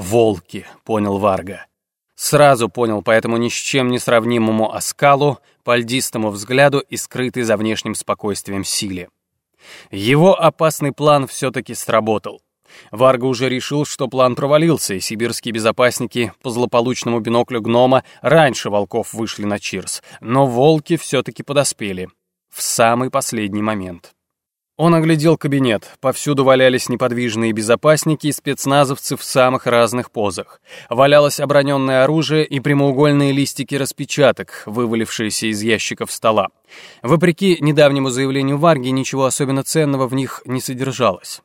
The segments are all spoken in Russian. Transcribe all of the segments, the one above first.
«Волки», — понял Варга. Сразу понял по этому ни с чем не сравнимому оскалу, по льдистому взгляду и скрытой за внешним спокойствием силе. Его опасный план все-таки сработал. Варга уже решил, что план провалился, и сибирские безопасники по злополучному биноклю гнома раньше волков вышли на Чирс, но волки все-таки подоспели. В самый последний момент. Он оглядел кабинет. Повсюду валялись неподвижные безопасники и спецназовцы в самых разных позах. Валялось оброненное оружие и прямоугольные листики распечаток, вывалившиеся из ящиков стола. Вопреки недавнему заявлению Варги, ничего особенно ценного в них не содержалось.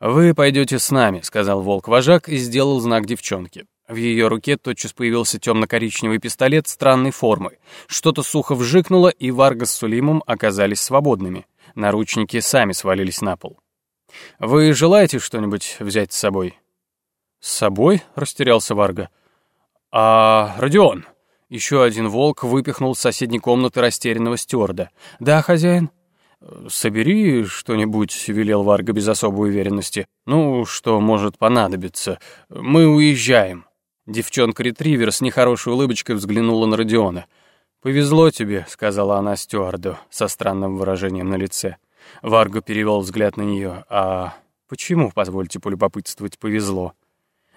«Вы пойдете с нами», — сказал волк-вожак и сделал знак девчонке. В ее руке тотчас появился темно-коричневый пистолет странной формы. Что-то сухо вжикнуло, и Варга с Сулимом оказались свободными. Наручники сами свалились на пол. «Вы желаете что-нибудь взять с собой?» «С собой?» — растерялся Варга. «А, Родион!» Еще один волк выпихнул с соседней комнаты растерянного стюарда. «Да, хозяин?» «Собери что-нибудь», — велел Варга без особой уверенности. «Ну, что может понадобиться. Мы уезжаем». Девчонка-ретривер с нехорошей улыбочкой взглянула на Родиона. «Повезло тебе», — сказала она стюарду со странным выражением на лице. Варго перевел взгляд на нее. «А почему, позвольте полюбопытствовать, повезло?»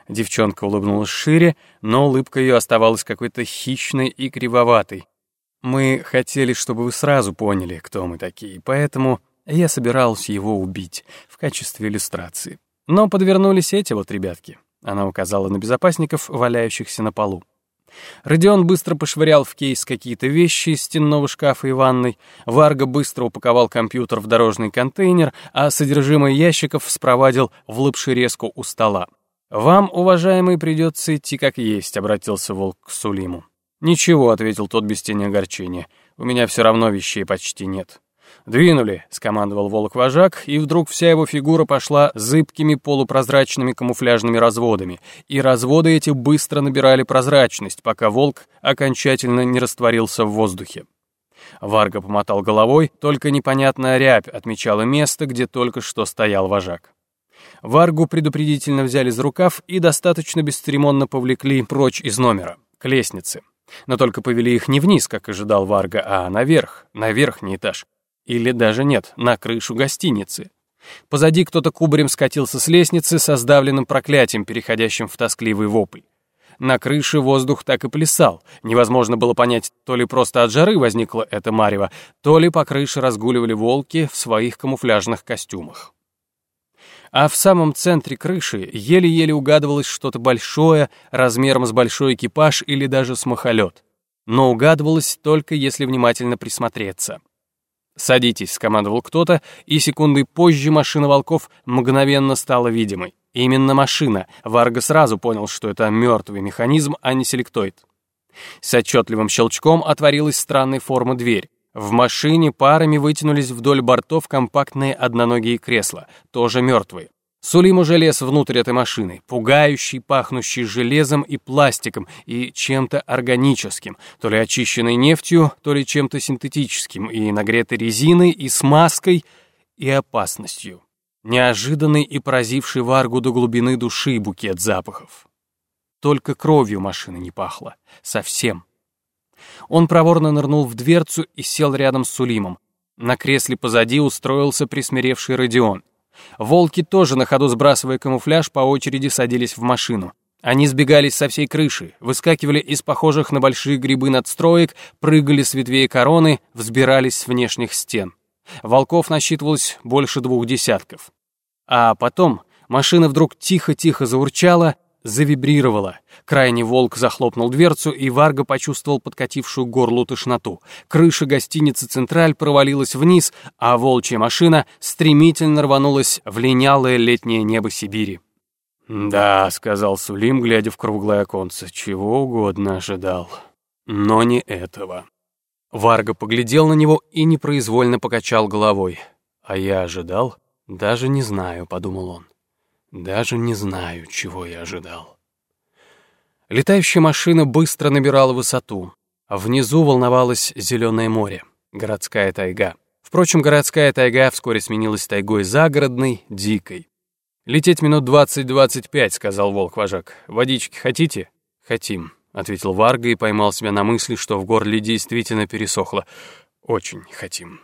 Девчонка улыбнулась шире, но улыбка ее оставалась какой-то хищной и кривоватой. «Мы хотели, чтобы вы сразу поняли, кто мы такие, поэтому я собирался его убить в качестве иллюстрации. Но подвернулись эти вот ребятки». Она указала на безопасников, валяющихся на полу. Родион быстро пошвырял в кейс какие-то вещи из стенного шкафа и ванной, Варга быстро упаковал компьютер в дорожный контейнер, а содержимое ящиков спровадил в лапшерезку у стола. «Вам, уважаемый, придется идти как есть», — обратился Волк к Сулиму. «Ничего», — ответил тот без тени огорчения, — «у меня все равно вещей почти нет». «Двинули», — скомандовал волк-вожак, и вдруг вся его фигура пошла зыбкими полупрозрачными камуфляжными разводами, и разводы эти быстро набирали прозрачность, пока волк окончательно не растворился в воздухе. Варга помотал головой, только непонятная рябь отмечала место, где только что стоял вожак. Варгу предупредительно взяли за рукав и достаточно бесцеремонно повлекли прочь из номера, к лестнице. Но только повели их не вниз, как ожидал Варга, а наверх, на верхний этаж. Или даже нет, на крышу гостиницы. Позади кто-то кубарем скатился с лестницы со сдавленным проклятием, переходящим в тоскливый вопль. На крыше воздух так и плясал. Невозможно было понять, то ли просто от жары возникло это марево, то ли по крыше разгуливали волки в своих камуфляжных костюмах. А в самом центре крыши еле-еле угадывалось что-то большое, размером с большой экипаж или даже с махолет. Но угадывалось только если внимательно присмотреться. «Садитесь», — скомандовал кто-то, и секунды позже машина волков мгновенно стала видимой. Именно машина. Варга сразу понял, что это мертвый механизм, а не селектоид. С отчетливым щелчком отворилась странной формы дверь. В машине парами вытянулись вдоль бортов компактные одноногие кресла, тоже мертвые. Сулим уже лез внутрь этой машины, пугающий, пахнущий железом и пластиком, и чем-то органическим, то ли очищенной нефтью, то ли чем-то синтетическим, и нагретой резиной, и смазкой, и опасностью. Неожиданный и поразивший Варгу до глубины души букет запахов. Только кровью машины не пахло. Совсем. Он проворно нырнул в дверцу и сел рядом с Сулимом. На кресле позади устроился присмиревший Родион — Волки тоже на ходу сбрасывая камуфляж, по очереди садились в машину. Они сбегались со всей крыши, выскакивали из похожих на большие грибы надстроек, прыгали с ветвей короны, взбирались с внешних стен. Волков насчитывалось больше двух десятков. А потом машина вдруг тихо-тихо заурчала, завибрировала. Крайний волк захлопнул дверцу, и Варга почувствовал подкатившую горлу тошноту. Крыша гостиницы «Централь» провалилась вниз, а волчья машина стремительно рванулась в линялое летнее небо Сибири. «Да», — сказал Сулим, глядя в круглое оконце, — «чего угодно ожидал. Но не этого». Варга поглядел на него и непроизвольно покачал головой. «А я ожидал? Даже не знаю», — подумал он. Даже не знаю, чего я ожидал. Летающая машина быстро набирала высоту, внизу волновалось зеленое море, городская тайга. Впрочем, городская тайга вскоре сменилась тайгой загородной, дикой. «Лететь минут двадцать-двадцать пять», — сказал волк-вожак. «Водички хотите?» «Хотим», — ответил Варга и поймал себя на мысли, что в горле действительно пересохло. «Очень хотим».